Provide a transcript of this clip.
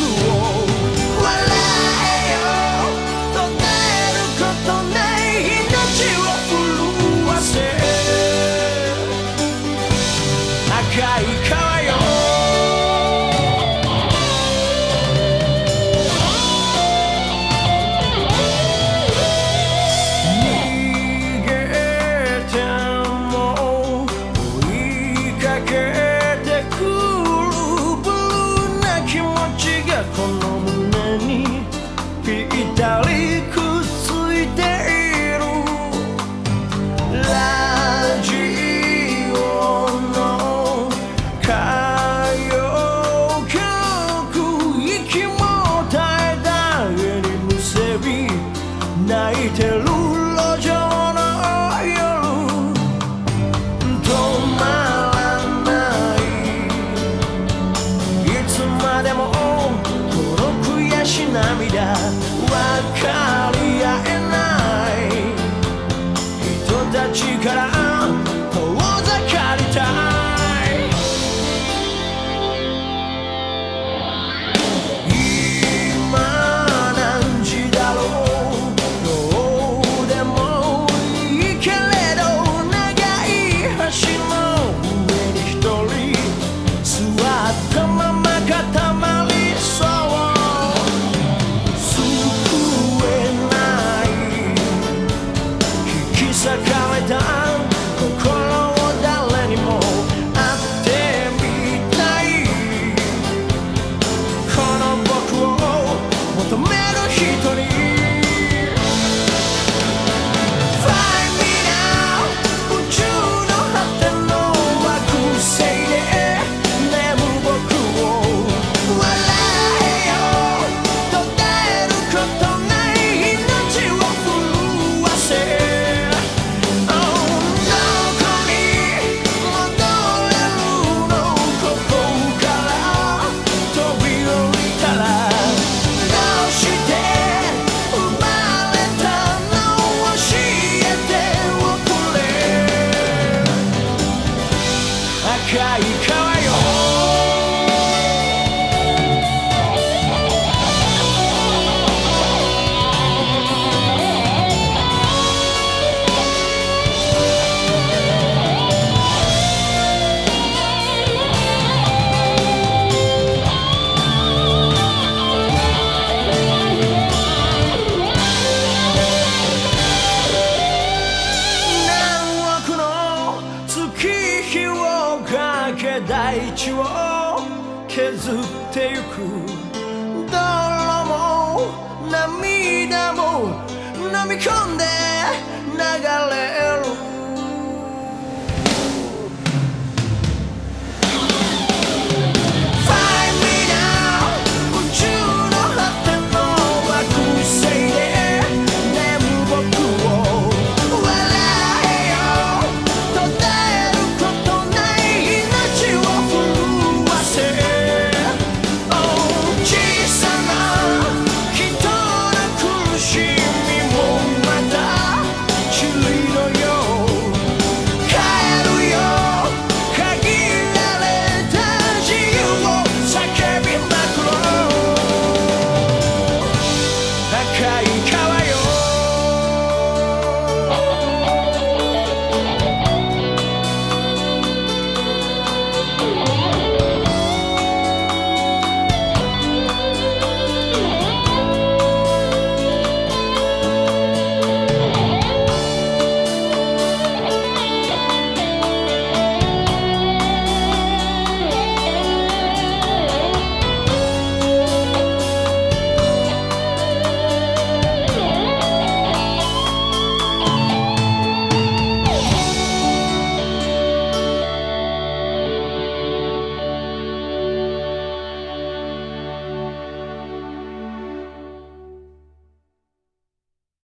cool. 涙界ずってゆく。泥も涙も飲み込んで